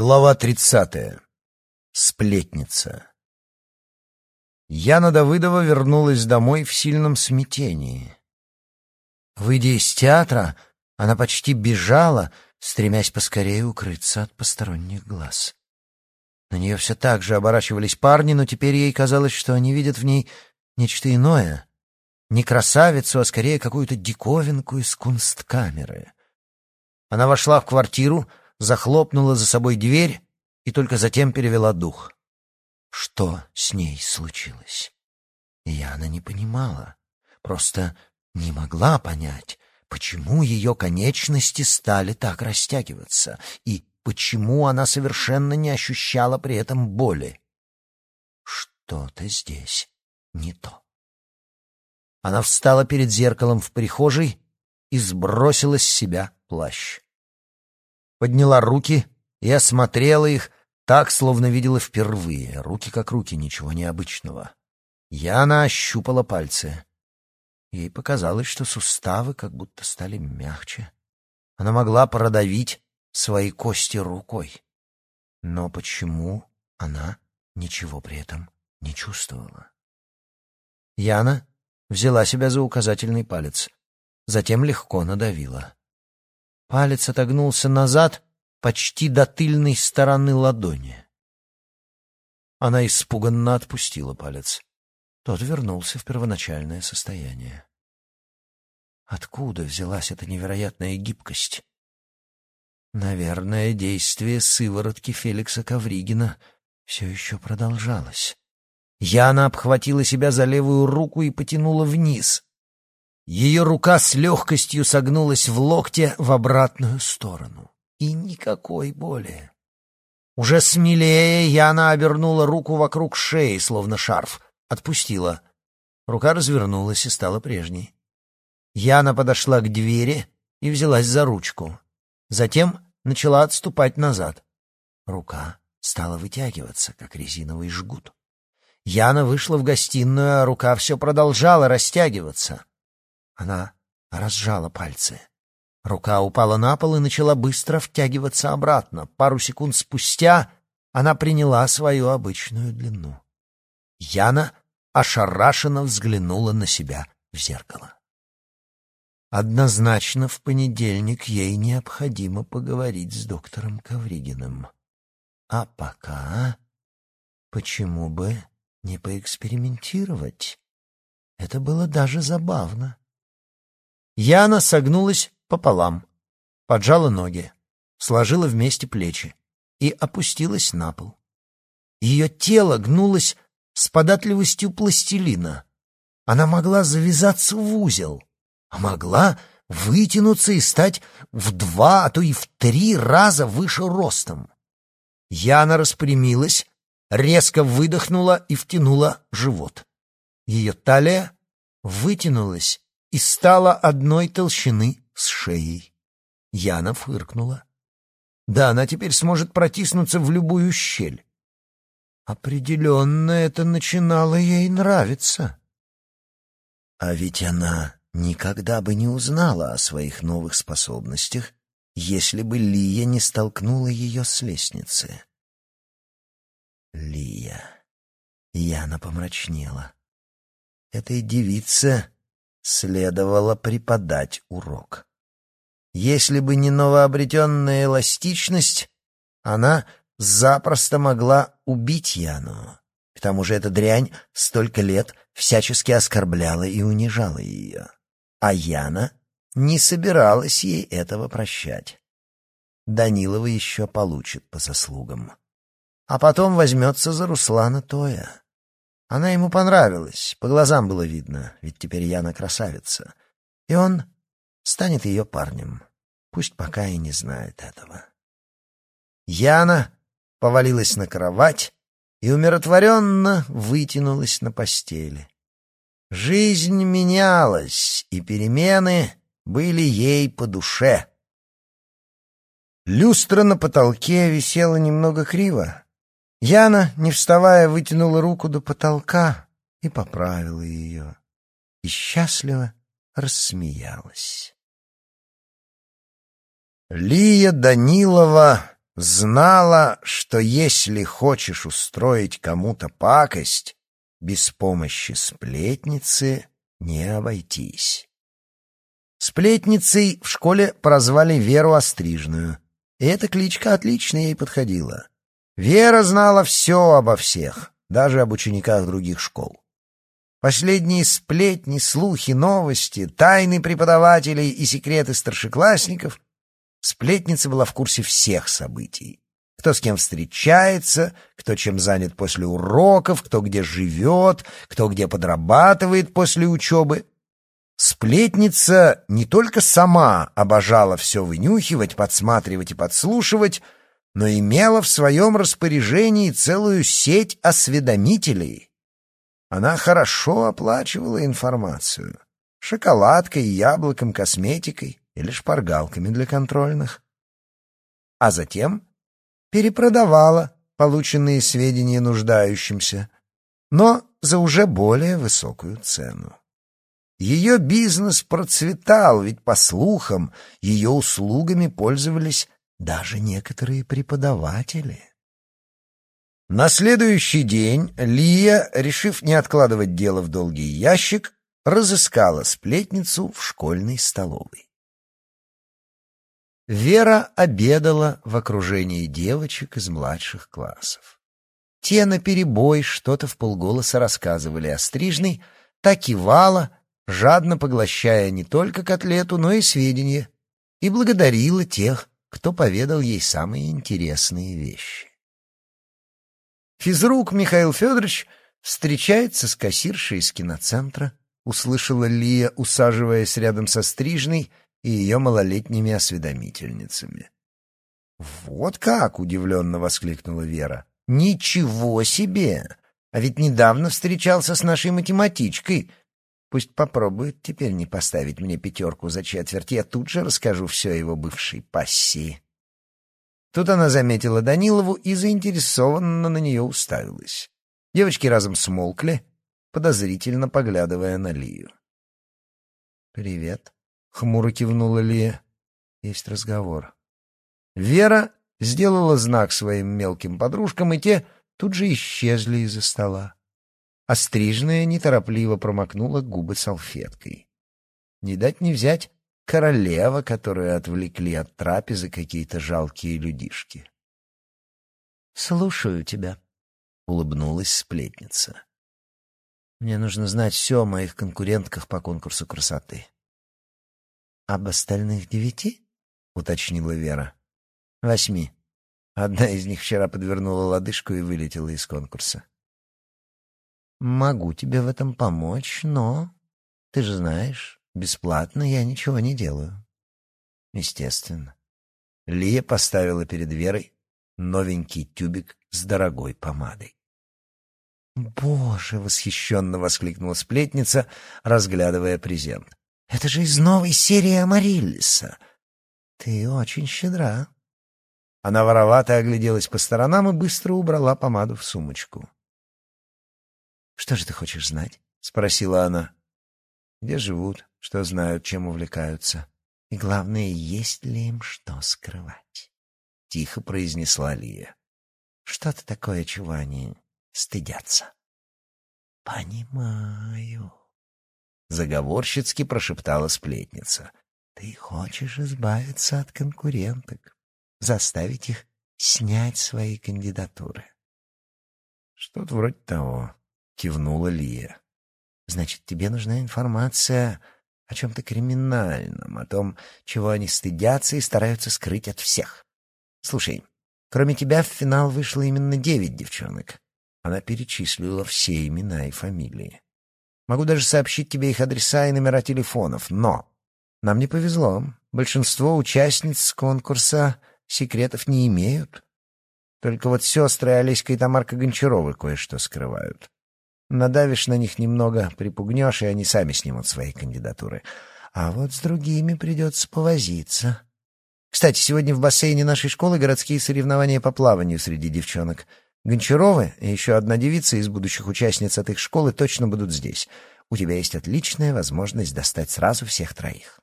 Глава тридцатая. Сплетница. Яна Давыдова вернулась домой в сильном смятении. Выйдя из театра, она почти бежала, стремясь поскорее укрыться от посторонних глаз. На нее все так же оборачивались парни, но теперь ей казалось, что они видят в ней нечто иное. Не красавицу, а скорее какую-то диковинку из кунсткамеры. Она вошла в квартиру, захлопнула за собой дверь и только затем перевела дух. Что с ней случилось? Яна не понимала, просто не могла понять, почему ее конечности стали так растягиваться и почему она совершенно не ощущала при этом боли. Что-то здесь не то. Она встала перед зеркалом в прихожей и сбросила с себя плащ подняла руки и осмотрела их так, словно видела впервые. Руки как руки, ничего необычного. Яна ощупала пальцы. Ей показалось, что суставы как будто стали мягче. Она могла продавить свои кости рукой. Но почему она ничего при этом не чувствовала? Яна взяла себя за указательный палец, затем легко надавила. Палец отогнулся назад почти до тыльной стороны ладони. Она испуганно отпустила палец. Тот вернулся в первоначальное состояние. Откуда взялась эта невероятная гибкость? Наверное, действие сыворотки Феликса Ковригина все еще продолжалось. Яна обхватила себя за левую руку и потянула вниз. Ее рука с легкостью согнулась в локте в обратную сторону. И никакой боли. Уже смелее Яна обернула руку вокруг шеи, словно шарф. Отпустила. Рука развернулась и стала прежней. Яна подошла к двери и взялась за ручку. Затем начала отступать назад. Рука стала вытягиваться, как резиновый жгут. Яна вышла в гостиную, а рука все продолжала растягиваться. Она разжала пальцы. Рука упала на пол и начала быстро втягиваться обратно. Пару секунд спустя она приняла свою обычную длину. Яна ошарашенно взглянула на себя в зеркало. Однозначно в понедельник ей необходимо поговорить с доктором Ковригиным. А пока почему бы не поэкспериментировать? Это было даже забавно. Яна согнулась пополам, поджала ноги, сложила вместе плечи и опустилась на пол. Ее тело гнулось с податливостью пластилина. Она могла завязаться в узел, а могла вытянуться и стать в два, а то и в три раза выше ростом. Яна распрямилась, резко выдохнула и втянула живот. Ее талия вытянулась и стала одной толщины с шеей. Яна фыркнула. Да, она теперь сможет протиснуться в любую щель. Определенно это начинало ей нравиться. А ведь она никогда бы не узнала о своих новых способностях, если бы Лия не столкнула ее с лестницы. Лия. Яна помрачнела. Этой девице следовало преподать урок. Если бы не новообретенная эластичность, она запросто могла убить Яну. К тому же эта дрянь столько лет всячески оскорбляла и унижала ее. А Яна не собиралась ей этого прощать. Данилова еще получит по заслугам. А потом возьмется за Руслана Тоя. Она ему понравилась, по глазам было видно, ведь теперь Яна красавица. И он станет ее парнем, пусть пока и не знает этого. Яна повалилась на кровать и умиротворенно вытянулась на постели. Жизнь менялась, и перемены были ей по душе. Люстра на потолке висела немного криво, Яна, не вставая, вытянула руку до потолка и поправила ее. И счастливо рассмеялась. Лия Данилова знала, что если хочешь устроить кому-то пакость, без помощи сплетницы не обойтись. Сплетницей в школе прозвали Веру Острижную, и эта кличка отлично ей подходила. Вера знала все обо всех, даже об учениках других школ. Последние сплетни, слухи, новости, тайны преподавателей и секреты старшеклассников сплетница была в курсе всех событий. Кто с кем встречается, кто чем занят после уроков, кто где живет, кто где подрабатывает после учебы. Сплетница не только сама обожала все вынюхивать, подсматривать и подслушивать, но имела в своем распоряжении целую сеть осведомителей. Она хорошо оплачивала информацию. Шоколадкой, яблоком, косметикой или шпаргалками для контрольных. А затем перепродавала полученные сведения нуждающимся, но за уже более высокую цену. Ее бизнес процветал, ведь, по слухам, ее услугами пользовались даже некоторые преподаватели. На следующий день Лия, решив не откладывать дело в долгий ящик, разыскала сплетницу в школьной столовой. Вера обедала в окружении девочек из младших классов. Те наперебой что-то в полголоса рассказывали о стрижной, так кивала, жадно поглощая не только котлету, но и сведения, и благодарила тех, кто поведал ей самые интересные вещи. Физрук Михаил Федорович встречается с кассиршей из киноцентра, услышала Лия, усаживаясь рядом со стрижной и ее малолетними осведомительницами. «Вот как!» — удивленно воскликнула Вера. «Ничего себе! А ведь недавно встречался с нашей математичкой. Пусть попробует теперь не поставить мне пятерку за четверть. Я тут же расскажу все его бывшей пассии». Тут она заметила Данилову и заинтересованно на нее уставилась. Девочки разом смолкли, подозрительно поглядывая на Лию. «Привет», — хмуро кивнула Лия. «Есть разговор». Вера сделала знак своим мелким подружкам, и те тут же исчезли из-за стола. Острижная неторопливо промокнула губы салфеткой. Не дать не взять королева, которую отвлекли от трапезы какие-то жалкие людишки. «Слушаю тебя», — улыбнулась сплетница. «Мне нужно знать все о моих конкурентках по конкурсу красоты». «Об остальных девяти?» — уточнила Вера. «Восьми. Одна из них вчера подвернула лодыжку и вылетела из конкурса». «Могу тебе в этом помочь, но ты же знаешь, Бесплатно я ничего не делаю. Естественно. Лия поставила перед Верой новенький тюбик с дорогой помадой. «Боже!» — восхищенно воскликнула сплетница, разглядывая презент. «Это же из новой серии Амариллиса! Ты очень щедра!» Она воровато огляделась по сторонам и быстро убрала помаду в сумочку. «Что же ты хочешь знать?» — спросила она. «Где живут? что знают, чем увлекаются. И главное, есть ли им что скрывать. Тихо произнесла Лия. Что-то такое, чего они стыдятся. Понимаю. Заговорщицки прошептала сплетница. Ты хочешь избавиться от конкуренток, заставить их снять свои кандидатуры. Что-то вроде того, кивнула Лия. Значит, тебе нужна информация о чем-то криминальном, о том, чего они стыдятся и стараются скрыть от всех. Слушай, кроме тебя в финал вышло именно девять девчонок. Она перечислила все имена и фамилии. Могу даже сообщить тебе их адреса и номера телефонов, но нам не повезло. Большинство участниц конкурса секретов не имеют. Только вот сестры Олеська и Тамарка Гончаровы кое-что скрывают. Надавишь на них немного, припугнешь, и они сами снимут свои кандидатуры. А вот с другими придется повозиться. Кстати, сегодня в бассейне нашей школы городские соревнования по плаванию среди девчонок. Гончаровы и еще одна девица из будущих участниц от их школы точно будут здесь. У тебя есть отличная возможность достать сразу всех троих.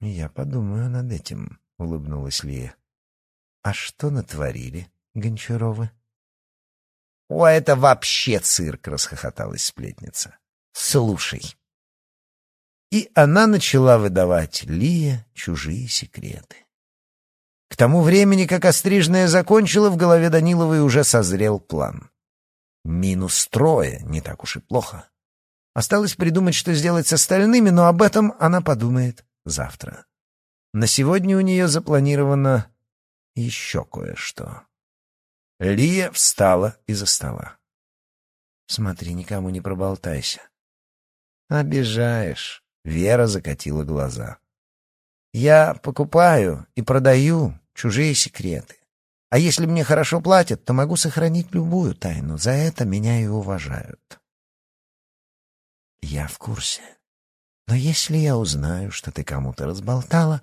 «Я подумаю над этим», — улыбнулась Лия. А что натворили Гончаровы? «О, это вообще цирк!» — расхохоталась сплетница. «Слушай». И она начала выдавать Лия чужие секреты. К тому времени, как острижная закончила, в голове Даниловой уже созрел план. Минус трое, не так уж и плохо. Осталось придумать, что сделать с остальными, но об этом она подумает завтра. На сегодня у нее запланировано еще кое-что. Лия встала из-за стола. «Смотри, никому не проболтайся». «Обижаешь», — Вера закатила глаза. «Я покупаю и продаю чужие секреты. А если мне хорошо платят, то могу сохранить любую тайну. За это меня и уважают». «Я в курсе. Но если я узнаю, что ты кому-то разболтала,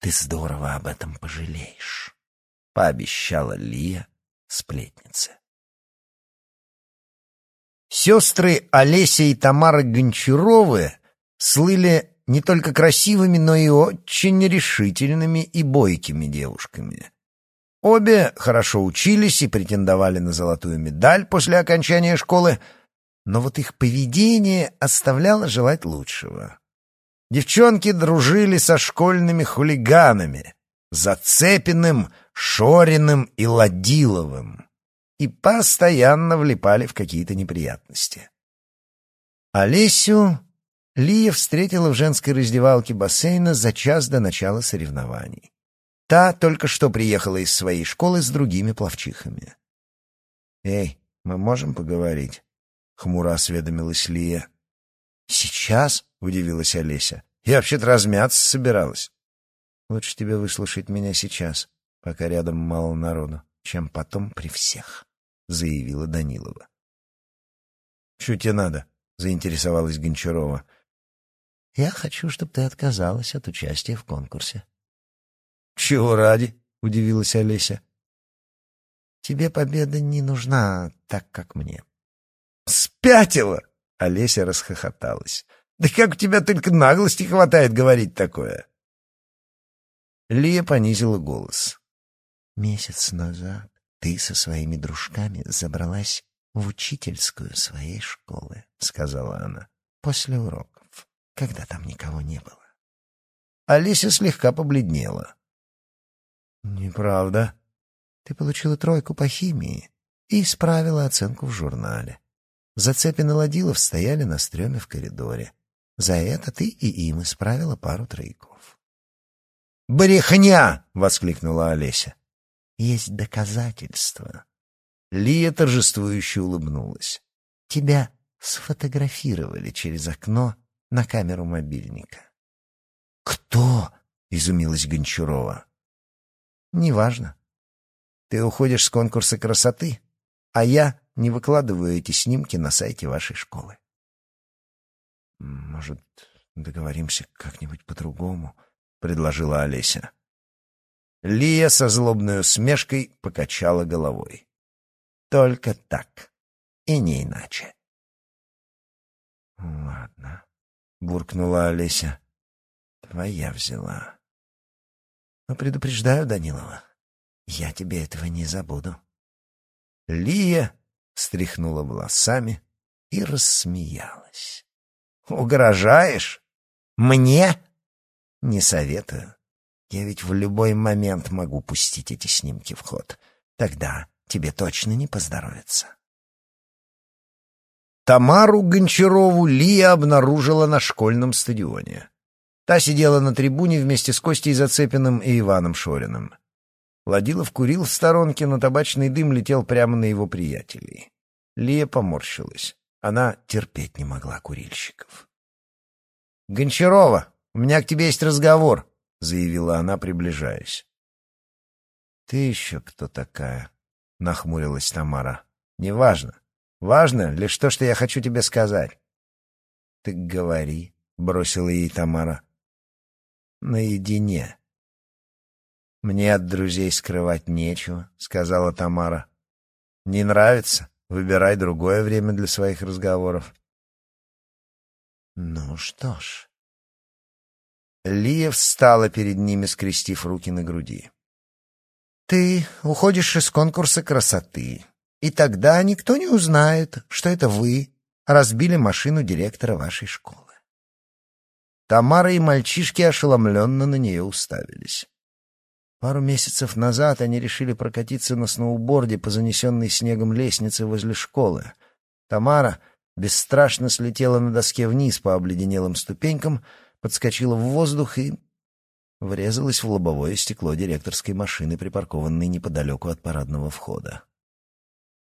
ты здорово об этом пожалеешь», — пообещала Лия, сплетницы. Сестры Олеся и Тамара Гончаровы слыли не только красивыми, но и очень решительными и бойкими девушками. Обе хорошо учились и претендовали на золотую медаль после окончания школы, но вот их поведение оставляло желать лучшего. Девчонки дружили со школьными хулиганами, Зацепиным, Шориным и Ладиловым и постоянно влипали в какие-то неприятности. Олесю Лия встретила в женской раздевалке бассейна за час до начала соревнований. Та только что приехала из своей школы с другими пловчихами. «Эй, мы можем поговорить?» — хмуро осведомилась Лия. «Сейчас?» — удивилась Олеся. «Я вообще-то размяться собиралась». «Лучше тебе выслушать меня сейчас пока рядом мало народу, чем потом при всех», — заявила Данилова. «Что тебе надо?» — заинтересовалась Гончарова. «Я хочу, чтобы ты отказалась от участия в конкурсе». «Чего ради?» — удивилась Олеся. «Тебе победа не нужна так, как мне». «Спятила!» — Олеся расхохоталась. «Да как у тебя только наглости хватает говорить такое?» Лия понизила голос. Месяц назад ты со своими дружками забралась в учительскую своей школы, — сказала она, — после уроков, когда там никого не было. Алиса слегка побледнела. «Неправда. Ты получила тройку по химии и исправила оценку в журнале. Зацепин и Ладилов стояли на стреме в коридоре. За это ты и им исправила пару трояков». «Брехня!» — воскликнула Олеся. Есть доказательства. Лия торжествующе улыбнулась. Тебя сфотографировали через окно на камеру мобильника. «Кто?» — изумилась Гончарова. «Неважно. Ты уходишь с конкурса красоты, а я не выкладываю эти снимки на сайте вашей школы». «Может, договоримся как-нибудь по-другому?» — предложила Олеся. Лия со злобной усмешкой покачала головой. Только так и не иначе. «Ладно», — буркнула Олеся. «Твоя взяла. Но предупреждаю, Данилова, я тебе этого не забуду». Лия стряхнула волосами и рассмеялась. «Угрожаешь? Мне? Не советую. Я ведь в любой момент могу пустить эти снимки в ход. Тогда тебе точно не поздоровится. Тамару Гончарову Лия обнаружила на школьном стадионе. Та сидела на трибуне вместе с Костей Зацепиным и Иваном Шориным. Ладилов курил в сторонке, но табачный дым летел прямо на его приятелей. Лия поморщилась. Она терпеть не могла курильщиков. «Гончарова, у меня к тебе есть разговор», — заявила она, приближаясь. «Ты еще кто такая?» — нахмурилась Тамара. «Неважно. Важно лишь то, что я хочу тебе сказать». «Так говори», — бросила ей Тамара. «Наедине». «Мне от друзей скрывать нечего», — сказала Тамара. «Не нравится? Выбирай другое время для своих разговоров». «Ну что ж», Лия встала перед ними, скрестив руки на груди. Ты уходишь из конкурса красоты, и тогда никто не узнает, что это вы разбили машину директора вашей школы. Тамара и мальчишки ошеломленно на нее уставились. Пару месяцев назад они решили прокатиться на сноуборде по занесенной снегом лестнице возле школы. Тамара бесстрашно слетела на доске вниз по обледенелым ступенькам, подскочила в воздух и врезалась в лобовое стекло директорской машины, припаркованной неподалеку от парадного входа.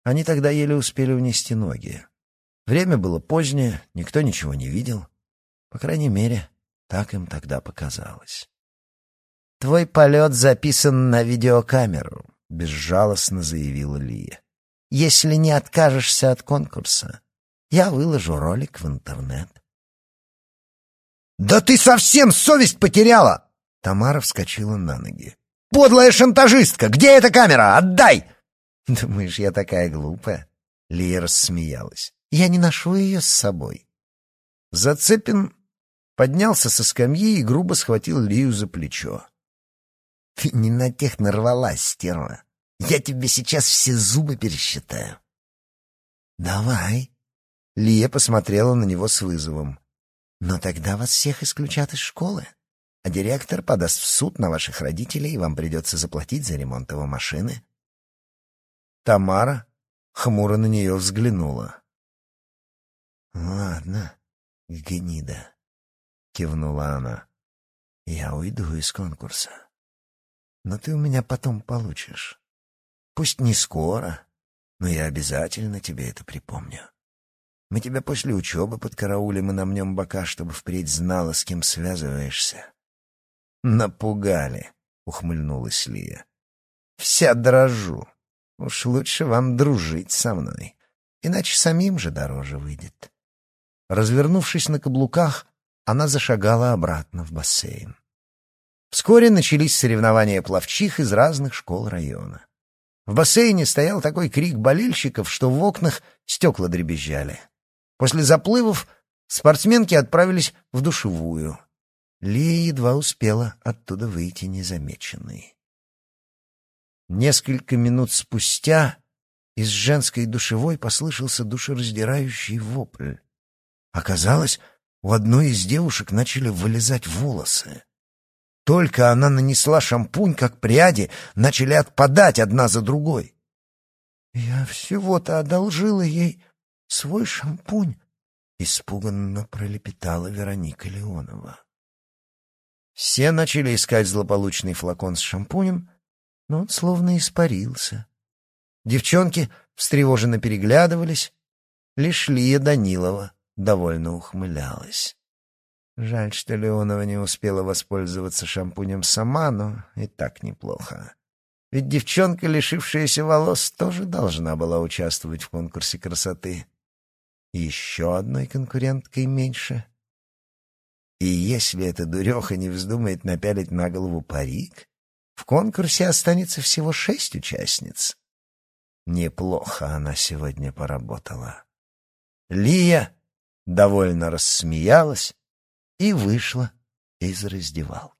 Они тогда еле успели унести ноги. Время было позднее, никто ничего не видел. По крайней мере, так им тогда показалось. «Твой полет записан на видеокамеру», — безжалостно заявила Лия. «Если не откажешься от конкурса, я выложу ролик в интернет». «Да ты совсем совесть потеряла!» Тамара вскочила на ноги. «Подлая шантажистка! Где эта камера? Отдай!» «Думаешь, я такая глупая?» Лия рассмеялась. «Я не ношу ее с собой». Зацепин поднялся со скамьи и грубо схватил Лию за плечо. Ты не на тех нарвалась, стерва. Я тебе сейчас все зубы пересчитаю. Давай. Лия посмотрела на него с вызовом. Но тогда вас всех исключат из школы. А директор подаст в суд на ваших родителей, и вам придется заплатить за ремонт его машины. Тамара хмуро на нее взглянула. «Ладно, гнида», — кивнула она. «Я уйду из конкурса но ты у меня потом получишь. Пусть не скоро, но я обязательно тебе это припомню. Мы тебя после учебы подкараулим и намнем бока, чтобы впредь знала, с кем связываешься. Напугали, — ухмыльнулась Лия. Вся дрожу. Уж лучше вам дружить со мной, иначе самим же дороже выйдет. Развернувшись на каблуках, она зашагала обратно в бассейн. Вскоре начались соревнования пловчих из разных школ района. В бассейне стоял такой крик болельщиков, что в окнах стекла дребезжали. После заплывов спортсменки отправились в душевую. Лия едва успела оттуда выйти незамеченной. Несколько минут спустя из женской душевой послышался душераздирающий вопль. Оказалось, у одной из девушек начали вылезать волосы. Только она нанесла шампунь, как пряди начали отпадать одна за другой. «Я всего-то одолжила ей свой шампунь», — испуганно пролепетала Вероника Леонова. Все начали искать злополучный флакон с шампунем, но он словно испарился. Девчонки встревоженно переглядывались, лишь Лия Данилова довольно ухмылялась. Жаль, что Леонова не успела воспользоваться шампунем сама, но и так неплохо. Ведь девчонка, лишившаяся волос, тоже должна была участвовать в конкурсе красоты. Еще одной конкуренткой меньше. И если эта дуреха не вздумает напялить на голову парик, в конкурсе останется всего шесть участниц. Неплохо она сегодня поработала. Лия довольно рассмеялась, и вышла из раздевалки.